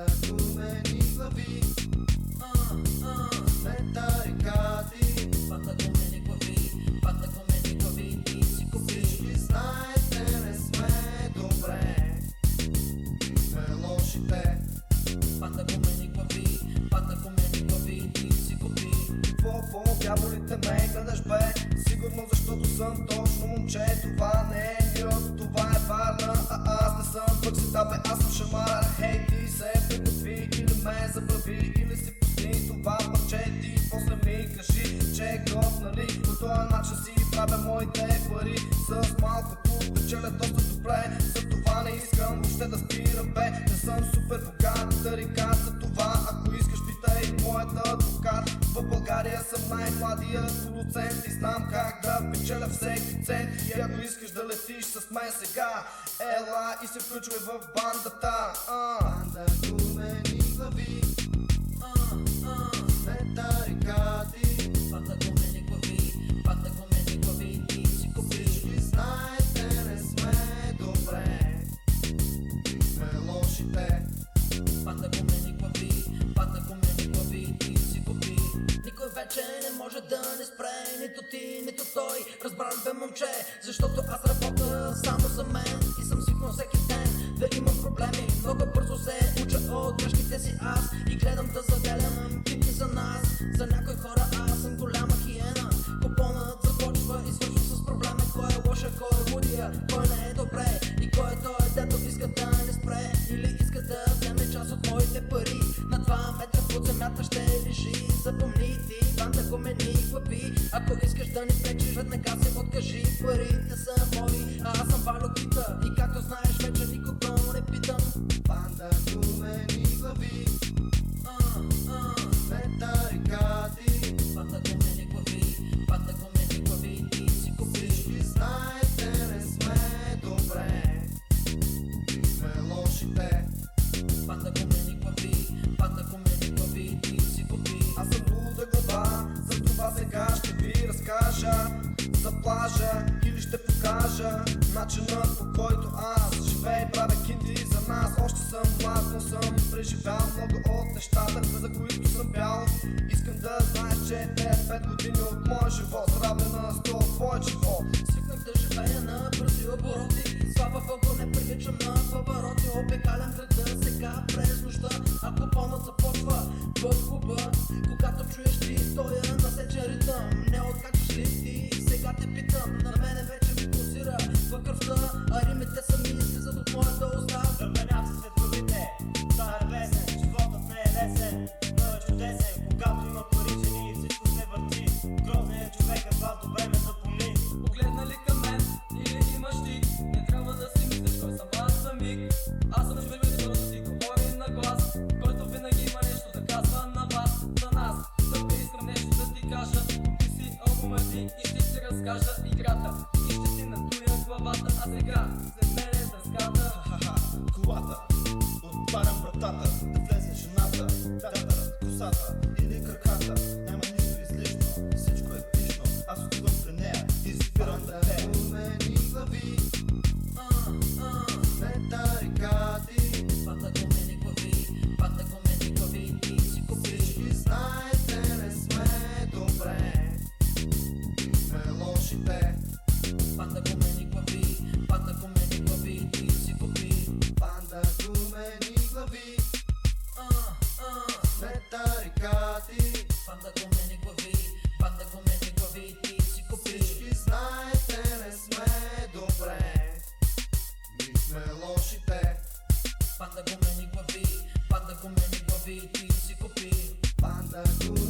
Гумени глави Сме тарикати Панда гумени глави, панда гумени глави, ти си купи Всички знаете не сме добре И сме лошите Панда гумени глави, панда гумени глави, ти си купи Какво по дяволите ме гледаш бе Сигурно защото съм точно момче. Това не е мир, това е варна А аз не съм пък си да бе, аз съм шамар. Хей ти се приготви или ме забрави. Или си пусти това парче Ти после ми кажи, че е гроб нали? По този начин си правя моите пари. С малкото печеля доста добре. За това не искам въобще да спирам бе. Не съм супер богат, тарикат България съм най-младия продуцент И знам как да печеля всеки цент. И ако искаш да летиш с мен сега Ела и се включвай в бандата. А. Банда гумени глави Сме тарикати не спре, нито ти, нито той. Разбрал бе момче, защото аз работя само за мен И съм свикнал всеки ден да имам проблеми. Много бързо се уча от грешките си аз И гледам да заделям кипи за нас. За някои хора аз съм голяма хиена. Купонът започва и свършва с проблема Кой е лоша, кой е лудия, кой не е добре? И кой е той, дето иска да не спре Или иска да вземе част от моите пари. На два метра под земята ще лежи. Запомни ти, банда гумени глави Ако искаш да ни пречиш, веднага се откажи Парите са мои, а аз съм Валю Кита И както знаеш, вече никого не питам. Банда гумени глави плажа или ще покажа Начинът по който аз живея правя кинти за нас. Още съм млад, но съм преживял много от нещата, за които съм бял. Искам да знаеш, че те пет години от моя живот са равни на 100 от твоя живот. Свикнах да живея на бързи обороти Слава Богу не приличам на повороти Обикалям града сега през нощта. Ако пълнат започва в клуба Когато чуеш ти стоя на сечен ритъм. Не откачаш ли ти? Сега А римите сами излизат от моята уста Забраням се светловите, това е лесен, животът не е лесен, но е чудесен, когато има пари жени всичко се върти. Грозен е човекът, това добре ме запомни. Погледна ли към мен или имаш ти Не трябва да си мислиш кой съм аз за миг. Аз съм човек, който си говори на глас. Който винаги има нещо да казва на вас, на нас. Тъпи искам нещо да ти кажа. Ти си албума ти и ще ти разкажа играта. И ще ти надуя главата, а сега Панда гумени глави, панда гумени глави, ти си купи. Всички знаете не сме добре. И сме лошите. Панда гумени глави, панда гумени глави, ти си купи. Банда гумени